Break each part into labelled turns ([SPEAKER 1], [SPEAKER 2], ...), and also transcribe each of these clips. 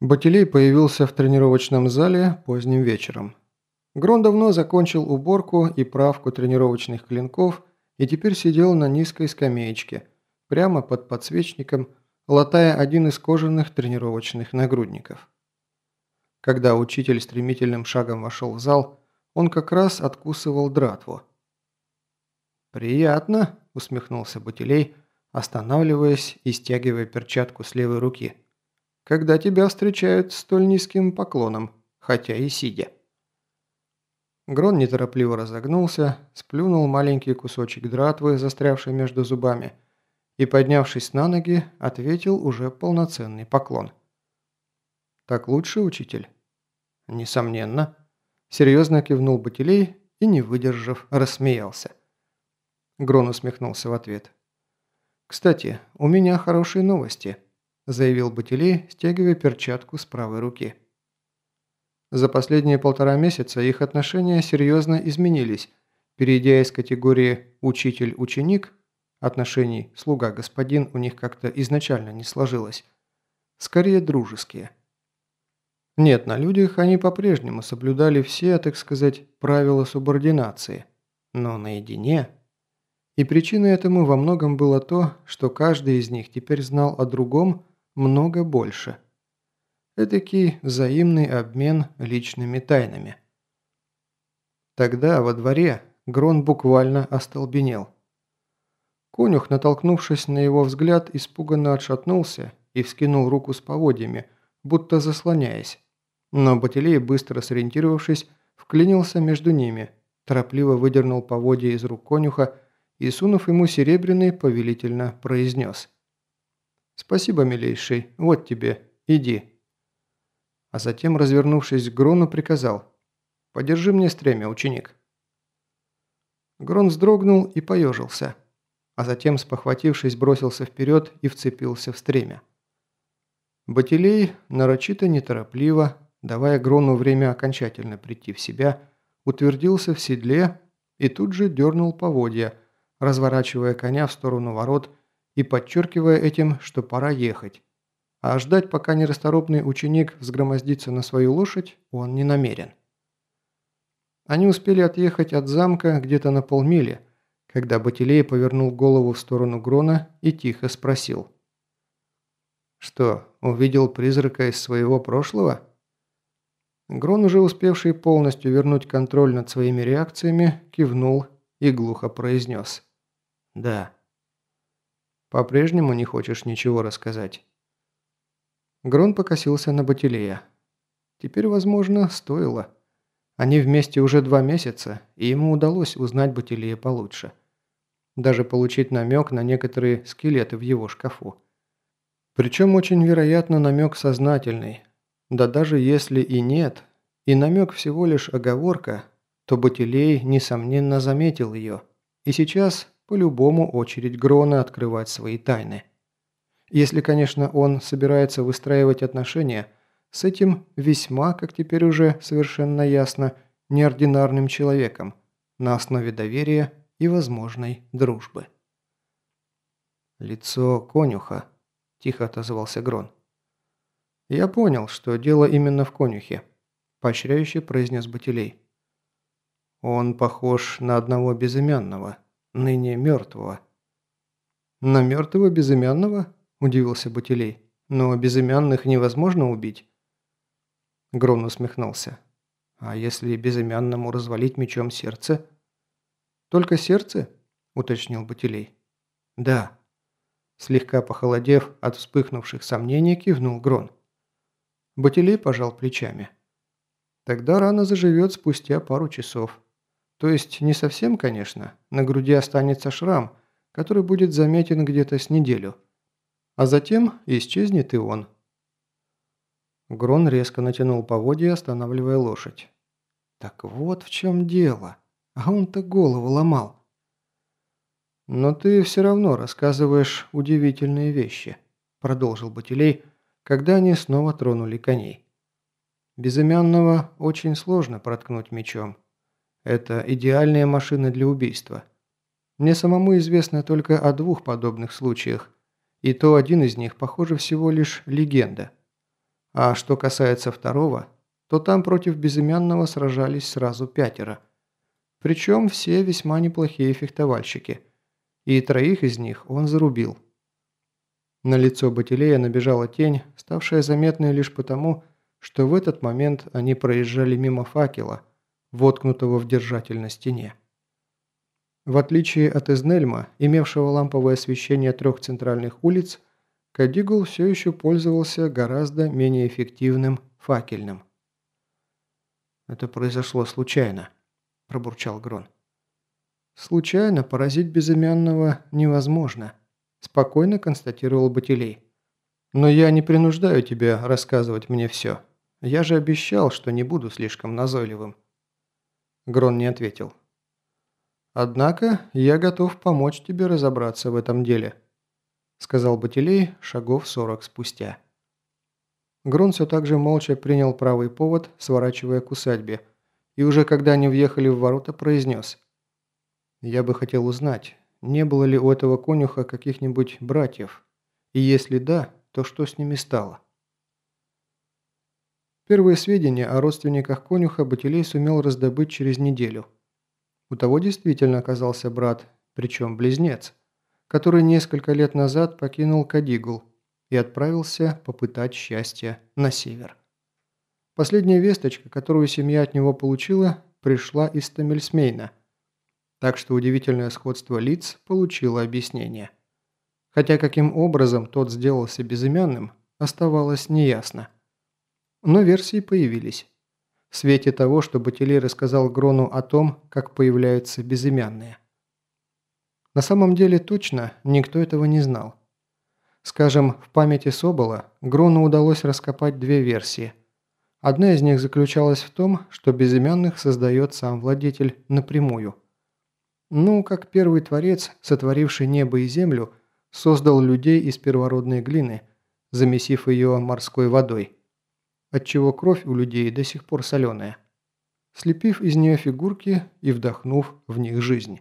[SPEAKER 1] Батилей появился в тренировочном зале поздним вечером. Грон давно закончил уборку и правку тренировочных клинков и теперь сидел на низкой скамеечке, прямо под подсвечником, латая один из кожаных тренировочных нагрудников. Когда учитель стремительным шагом вошел в зал, он как раз откусывал дратву. «Приятно», – усмехнулся Батилей, останавливаясь и стягивая перчатку с левой руки. «Когда тебя встречают столь низким поклоном, хотя и сидя». Грон неторопливо разогнулся, сплюнул маленький кусочек дратвы, застрявший между зубами, и, поднявшись на ноги, ответил уже полноценный поклон. «Так лучше, учитель?» «Несомненно», – серьезно кивнул Батилей и, не выдержав, рассмеялся. Грон усмехнулся в ответ. «Кстати, у меня хорошие новости», – заявил Батилей, стягивая перчатку с правой руки. За последние полтора месяца их отношения серьезно изменились, перейдя из категории «учитель-ученик» отношений «слуга-господин» у них как-то изначально не сложилось, скорее дружеские. Нет, на людях они по-прежнему соблюдали все, так сказать, правила субординации, но наедине и причиной этому во многом было то, что каждый из них теперь знал о другом много больше. Эдакий взаимный обмен личными тайнами. Тогда во дворе Грон буквально остолбенел. Конюх, натолкнувшись на его взгляд, испуганно отшатнулся и вскинул руку с поводьями, будто заслоняясь. Но Батилей, быстро сориентировавшись, вклинился между ними, торопливо выдернул поводья из рук конюха и, сунув ему серебряный, повелительно произнес. «Спасибо, милейший, вот тебе, иди». А затем, развернувшись к Грону, приказал. «Подержи мне стремя, ученик». Грон вздрогнул и поежился, а затем, спохватившись, бросился вперед и вцепился в стремя. Батилей, нарочито неторопливо, давая Грону время окончательно прийти в себя, утвердился в седле и тут же дернул поводья – разворачивая коня в сторону ворот и подчеркивая этим, что пора ехать. А ждать, пока нерасторопный ученик взгромоздится на свою лошадь, он не намерен. Они успели отъехать от замка где-то на полмили, когда Батилей повернул голову в сторону Грона и тихо спросил. «Что, увидел призрака из своего прошлого?» Грон, уже успевший полностью вернуть контроль над своими реакциями, кивнул и глухо произнес. «Да». «По-прежнему не хочешь ничего рассказать?» Грон покосился на Батилея. Теперь, возможно, стоило. Они вместе уже два месяца, и ему удалось узнать Батилея получше. Даже получить намек на некоторые скелеты в его шкафу. Причем очень вероятно намек сознательный. Да даже если и нет, и намек всего лишь оговорка, то Батилей, несомненно, заметил ее. И сейчас по-любому очередь Грона открывать свои тайны. Если, конечно, он собирается выстраивать отношения с этим весьма, как теперь уже совершенно ясно, неординарным человеком на основе доверия и возможной дружбы. «Лицо конюха», – тихо отозвался Грон. «Я понял, что дело именно в конюхе», – поощряюще произнес Батилей. «Он похож на одного безымянного, ныне мертвого». «На мертвого безымянного?» – удивился Батилей. «Но безымянных невозможно убить». Грон усмехнулся. «А если безымянному развалить мечом сердце?» «Только сердце?» – уточнил Батилей. «Да». Слегка похолодев от вспыхнувших сомнений, кивнул Грон. Батилей пожал плечами. «Тогда рана заживет спустя пару часов. То есть не совсем, конечно. На груди останется шрам, который будет заметен где-то с неделю. А затем исчезнет и он. Грон резко натянул поводья, останавливая лошадь. Так вот в чем дело. А он-то голову ломал. «Но ты все равно рассказываешь удивительные вещи», – продолжил Батилей, когда они снова тронули коней. «Безымянного очень сложно проткнуть мечом. Это идеальная машина для убийства. Мне самому известно только о двух подобных случаях, и то один из них, похоже, всего лишь легенда. А что касается второго, то там против безымянного сражались сразу пятеро. Причем все весьма неплохие фехтовальщики. И троих из них он зарубил. На лицо Батилея набежала тень, ставшая заметной лишь потому, что в этот момент они проезжали мимо факела, воткнутого в держатель на стене. В отличие от Эзнельма, имевшего ламповое освещение трех центральных улиц, Кадигул все еще пользовался гораздо менее эффективным факельным. «Это произошло случайно», – пробурчал Грон. «Случайно поразить безымянного невозможно», – спокойно констатировал Батилей. «Но я не принуждаю тебя рассказывать мне все. Я же обещал, что не буду слишком назойливым». Грон не ответил. «Однако я готов помочь тебе разобраться в этом деле», – сказал Батилей шагов сорок спустя. Грон все так же молча принял правый повод, сворачивая к усадьбе, и уже когда они въехали в ворота, произнес. «Я бы хотел узнать, не было ли у этого конюха каких-нибудь братьев, и если да, то что с ними стало?» Первые сведения о родственниках конюха Батилей сумел раздобыть через неделю – у того действительно оказался брат, причем близнец, который несколько лет назад покинул Кадигул и отправился попытать счастье на север. Последняя весточка, которую семья от него получила, пришла из Тамельсмейна, так что удивительное сходство лиц получило объяснение. Хотя каким образом тот сделался безымянным, оставалось неясно. Но версии появились в свете того, что Батилей рассказал Грону о том, как появляются безымянные. На самом деле точно никто этого не знал. Скажем, в памяти Собола Грону удалось раскопать две версии. Одна из них заключалась в том, что безымянных создает сам владетель напрямую. Ну, как первый творец, сотворивший небо и землю, создал людей из первородной глины, замесив ее морской водой – отчего кровь у людей до сих пор соленая, слепив из нее фигурки и вдохнув в них жизнь.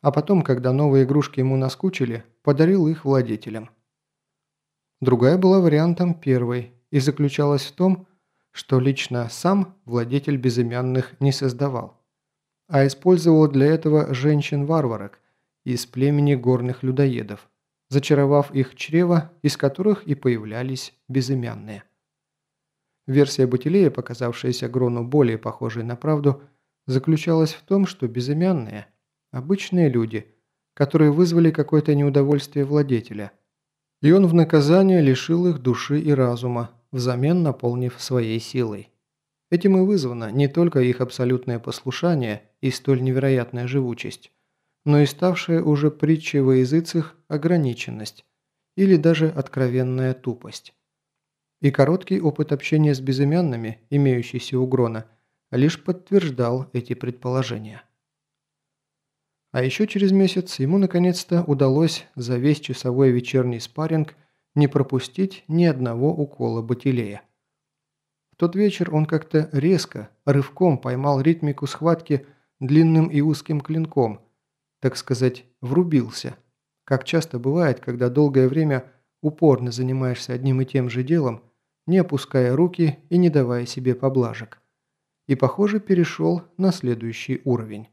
[SPEAKER 1] А потом, когда новые игрушки ему наскучили, подарил их владетелям. Другая была вариантом первой и заключалась в том, что лично сам владетель безымянных не создавал, а использовал для этого женщин-варварок из племени горных людоедов, зачаровав их чрево, из которых и появлялись безымянные. Версия Бутилея, показавшаяся Грону более похожей на правду, заключалась в том, что безымянные – обычные люди, которые вызвали какое-то неудовольствие владетеля. И он в наказание лишил их души и разума, взамен наполнив своей силой. Этим и вызвано не только их абсолютное послушание и столь невероятная живучесть, но и ставшая уже притчей во языцах ограниченность или даже откровенная тупость. И короткий опыт общения с безымянными, имеющийся у Грона, лишь подтверждал эти предположения. А еще через месяц ему наконец-то удалось за весь часовой вечерний спарринг не пропустить ни одного укола Батилея. В тот вечер он как-то резко, рывком поймал ритмику схватки длинным и узким клинком, так сказать, врубился, как часто бывает, когда долгое время упорно занимаешься одним и тем же делом, не опуская руки и не давая себе поблажек. И, похоже, перешел на следующий уровень.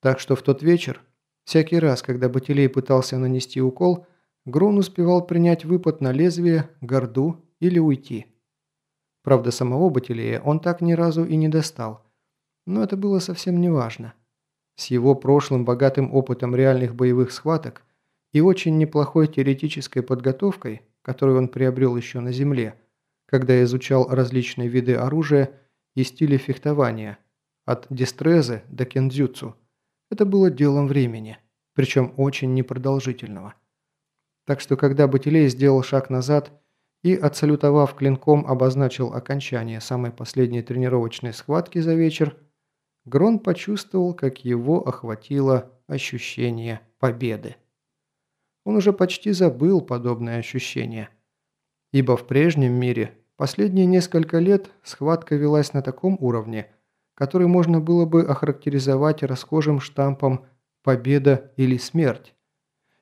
[SPEAKER 1] Так что в тот вечер, всякий раз, когда Батилей пытался нанести укол, Грон успевал принять выпад на лезвие, горду или уйти. Правда, самого Батилея он так ни разу и не достал. Но это было совсем не важно. С его прошлым богатым опытом реальных боевых схваток и очень неплохой теоретической подготовкой которую он приобрел еще на Земле, когда изучал различные виды оружия и стили фехтования, от дистрезы до кендзюцу. Это было делом времени, причем очень непродолжительного. Так что когда Батилей сделал шаг назад и, отсалютовав клинком, обозначил окончание самой последней тренировочной схватки за вечер, Грон почувствовал, как его охватило ощущение победы. Он уже почти забыл подобное ощущение. Ибо в прежнем мире последние несколько лет схватка велась на таком уровне, который можно было бы охарактеризовать расхожим штампом «победа» или «смерть».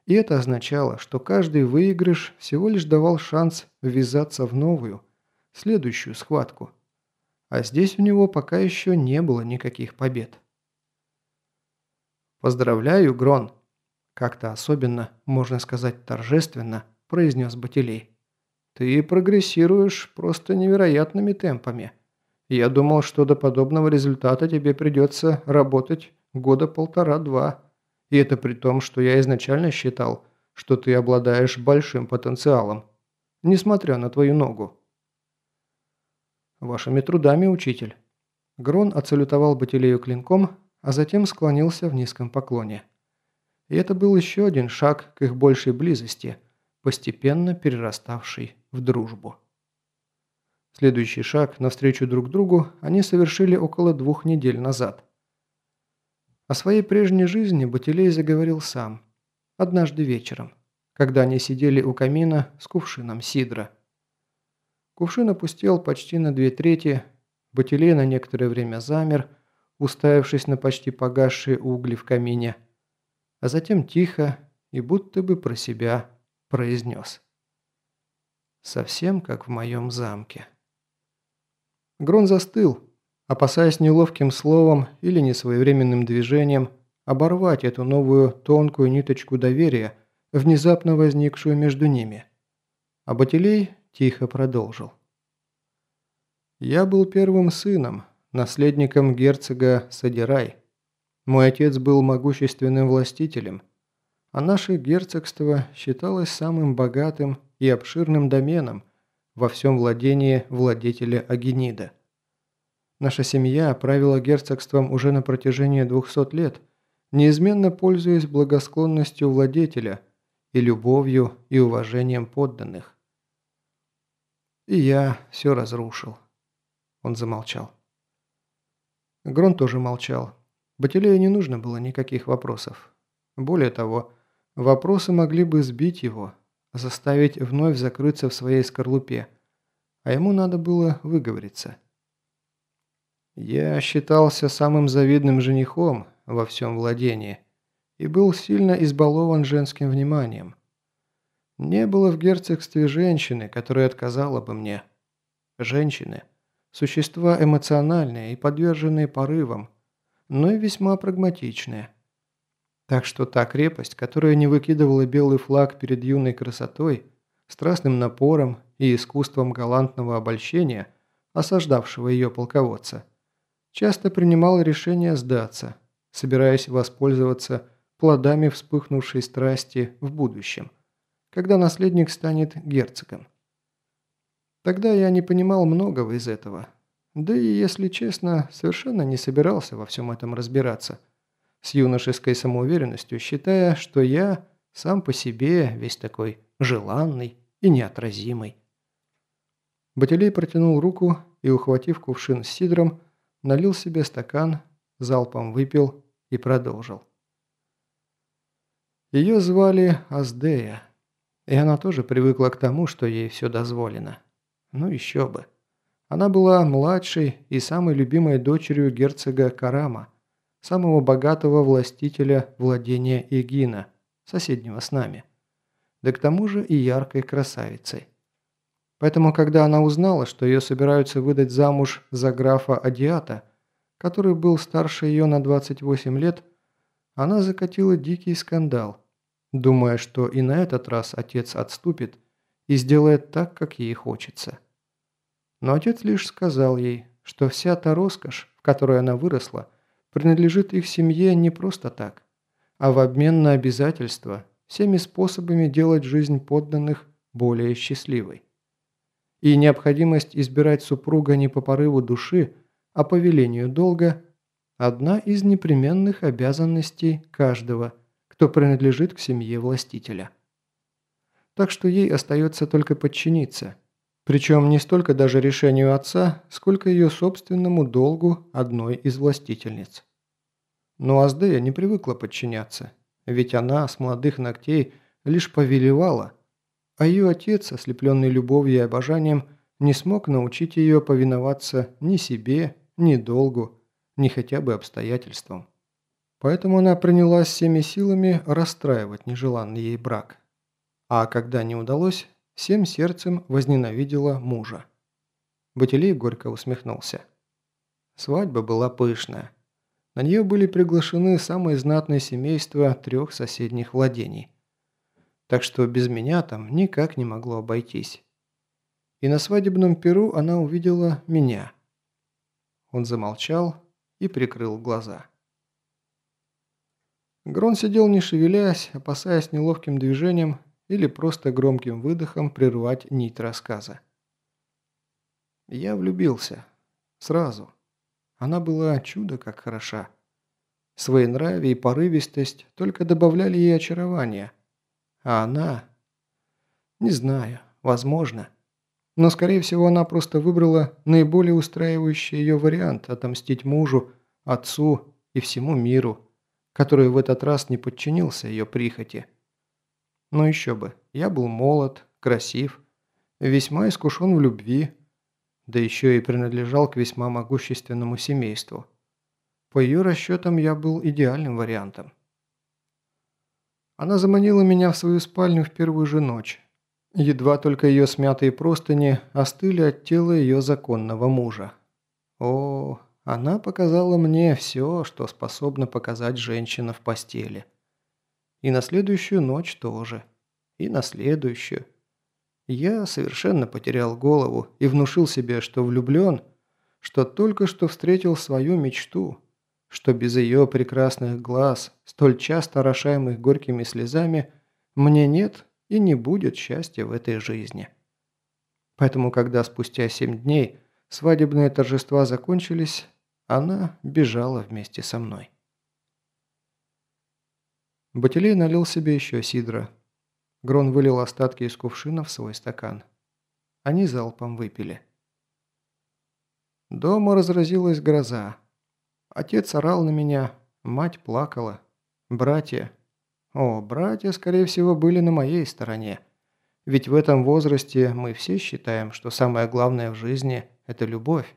[SPEAKER 1] И это означало, что каждый выигрыш всего лишь давал шанс ввязаться в новую, следующую схватку. А здесь у него пока еще не было никаких побед. «Поздравляю, Грон!» Как-то особенно, можно сказать торжественно, произнес Батилей. «Ты прогрессируешь просто невероятными темпами. Я думал, что до подобного результата тебе придется работать года полтора-два. И это при том, что я изначально считал, что ты обладаешь большим потенциалом, несмотря на твою ногу». «Вашими трудами, учитель». Грон отсалютовал Батилею клинком, а затем склонился в низком поклоне. И это был еще один шаг к их большей близости, постепенно перераставший в дружбу. Следующий шаг навстречу друг другу они совершили около двух недель назад. О своей прежней жизни Батилей заговорил сам, однажды вечером, когда они сидели у камина с кувшином сидра. Кувшин опустел почти на две трети, Батилей на некоторое время замер, уставившись на почти погасшие угли в камине, а затем тихо и будто бы про себя произнес. «Совсем как в моем замке». Грон застыл, опасаясь неловким словом или несвоевременным движением оборвать эту новую тонкую ниточку доверия, внезапно возникшую между ними. А Батилей тихо продолжил. «Я был первым сыном, наследником герцога Садирай. Мой отец был могущественным властителем, а наше герцогство считалось самым богатым и обширным доменом во всем владении владетеля Агенида. Наша семья правила герцогством уже на протяжении 200 лет, неизменно пользуясь благосклонностью владетеля и любовью и уважением подданных. И я все разрушил. Он замолчал. Грон тоже молчал. Батилею не нужно было никаких вопросов. Более того, вопросы могли бы сбить его, заставить вновь закрыться в своей скорлупе, а ему надо было выговориться. Я считался самым завидным женихом во всем владении и был сильно избалован женским вниманием. Не было в герцогстве женщины, которая отказала бы мне. Женщины – Существа эмоциональные и подверженные порывам, но и весьма прагматичные. Так что та крепость, которая не выкидывала белый флаг перед юной красотой, страстным напором и искусством галантного обольщения, осаждавшего ее полководца, часто принимала решение сдаться, собираясь воспользоваться плодами вспыхнувшей страсти в будущем, когда наследник станет герцогом. Тогда я не понимал многого из этого. Да и, если честно, совершенно не собирался во всем этом разбираться. С юношеской самоуверенностью, считая, что я сам по себе весь такой желанный и неотразимый. Батилей протянул руку и, ухватив кувшин с сидром, налил себе стакан, залпом выпил и продолжил. Ее звали Аздея, и она тоже привыкла к тому, что ей все дозволено. Ну еще бы. Она была младшей и самой любимой дочерью герцога Карама, самого богатого властителя владения Игина, соседнего с нами. Да к тому же и яркой красавицей. Поэтому, когда она узнала, что ее собираются выдать замуж за графа Адиата, который был старше ее на 28 лет, она закатила дикий скандал, думая, что и на этот раз отец отступит – и сделает так, как ей хочется. Но отец лишь сказал ей, что вся та роскошь, в которой она выросла, принадлежит их семье не просто так, а в обмен на обязательства всеми способами делать жизнь подданных более счастливой. И необходимость избирать супруга не по порыву души, а по велению долга – одна из непременных обязанностей каждого, кто принадлежит к семье властителя так что ей остается только подчиниться. Причем не столько даже решению отца, сколько ее собственному долгу одной из властительниц. Но Аздея не привыкла подчиняться, ведь она с молодых ногтей лишь повелевала, а ее отец, ослепленный любовью и обожанием, не смог научить ее повиноваться ни себе, ни долгу, ни хотя бы обстоятельствам. Поэтому она принялась всеми силами расстраивать нежеланный ей брак а когда не удалось, всем сердцем возненавидела мужа. Батилей горько усмехнулся. Свадьба была пышная. На нее были приглашены самые знатные семейства трех соседних владений. Так что без меня там никак не могло обойтись. И на свадебном перу она увидела меня. Он замолчал и прикрыл глаза. Грон сидел не шевелясь, опасаясь неловким движением или просто громким выдохом прервать нить рассказа. Я влюбился. Сразу. Она была чудо как хороша. Своенравие и порывистость только добавляли ей очарования. А она... Не знаю, возможно. Но, скорее всего, она просто выбрала наиболее устраивающий ее вариант отомстить мужу, отцу и всему миру, который в этот раз не подчинился ее прихоти. Но еще бы, я был молод, красив, весьма искушен в любви, да еще и принадлежал к весьма могущественному семейству. По ее расчетам я был идеальным вариантом. Она заманила меня в свою спальню в первую же ночь. Едва только ее смятые простыни остыли от тела ее законного мужа. О, она показала мне все, что способна показать женщина в постели. И на следующую ночь тоже. И на следующую. Я совершенно потерял голову и внушил себе, что влюблен, что только что встретил свою мечту, что без ее прекрасных глаз, столь часто орошаемых горькими слезами, мне нет и не будет счастья в этой жизни. Поэтому, когда спустя семь дней свадебные торжества закончились, она бежала вместе со мной. Батилей налил себе еще сидра, Грон вылил остатки из кувшина в свой стакан. Они залпом выпили. Дома разразилась гроза. Отец орал на меня, мать плакала. Братья... О, братья, скорее всего, были на моей стороне. Ведь в этом возрасте мы все считаем, что самое главное в жизни – это любовь.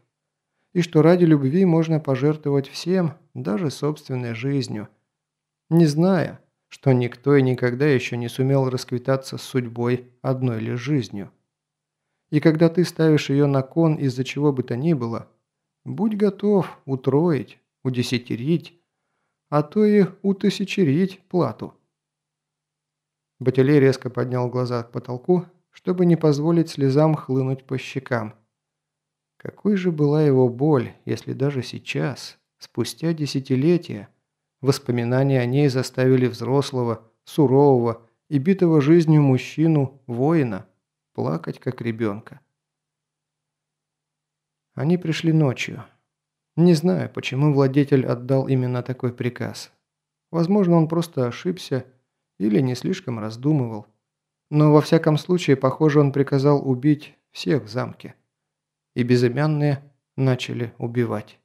[SPEAKER 1] И что ради любви можно пожертвовать всем, даже собственной жизнью. Не зная, что никто и никогда еще не сумел расквитаться с судьбой одной лишь жизнью. И когда ты ставишь ее на кон из-за чего бы то ни было, будь готов утроить, удесятерить, а то и утысячерить плату. Батилей резко поднял глаза к потолку, чтобы не позволить слезам хлынуть по щекам. Какой же была его боль, если даже сейчас, спустя десятилетия, Воспоминания о ней заставили взрослого, сурового и битого жизнью мужчину, воина, плакать как ребенка. Они пришли ночью. Не знаю, почему владетель отдал именно такой приказ. Возможно, он просто ошибся или не слишком раздумывал. Но во всяком случае, похоже, он приказал убить всех в замке. И безымянные начали убивать.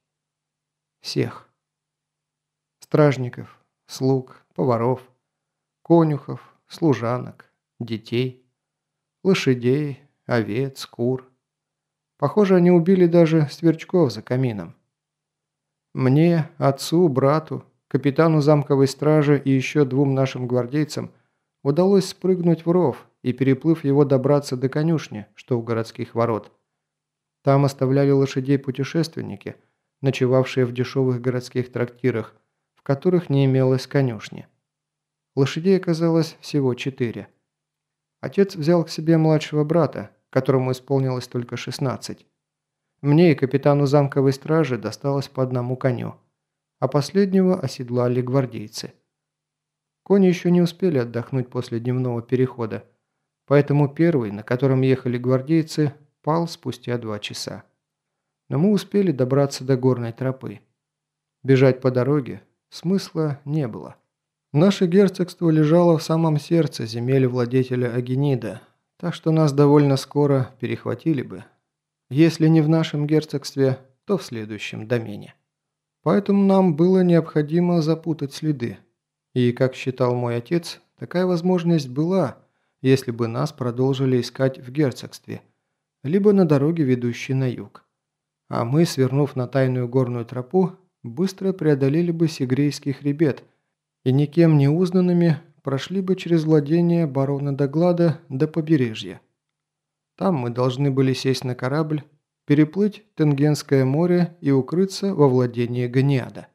[SPEAKER 1] Всех стражников, слуг, поваров, конюхов, служанок, детей, лошадей, овец, кур. Похоже, они убили даже сверчков за камином. Мне, отцу, брату, капитану замковой стражи и еще двум нашим гвардейцам удалось спрыгнуть в ров и, переплыв его, добраться до конюшни, что у городских ворот. Там оставляли лошадей путешественники, ночевавшие в дешевых городских трактирах, которых не имелось конюшни. Лошадей оказалось всего четыре. Отец взял к себе младшего брата, которому исполнилось только 16. Мне и капитану замковой стражи досталось по одному коню, а последнего оседлали гвардейцы. Кони еще не успели отдохнуть после дневного перехода, поэтому первый, на котором ехали гвардейцы, пал спустя два часа. Но мы успели добраться до горной тропы. Бежать по дороге, Смысла не было. Наше герцогство лежало в самом сердце земель владетеля Агенида, так что нас довольно скоро перехватили бы. Если не в нашем герцогстве, то в следующем домене. Поэтому нам было необходимо запутать следы. И, как считал мой отец, такая возможность была, если бы нас продолжили искать в герцогстве, либо на дороге, ведущей на юг. А мы, свернув на тайную горную тропу, быстро преодолели бы Сигрейский хребет и никем не узнанными прошли бы через владение барона Доглада до побережья. Там мы должны были сесть на корабль переплыть Тенгенское море и укрыться во владении Ганиада.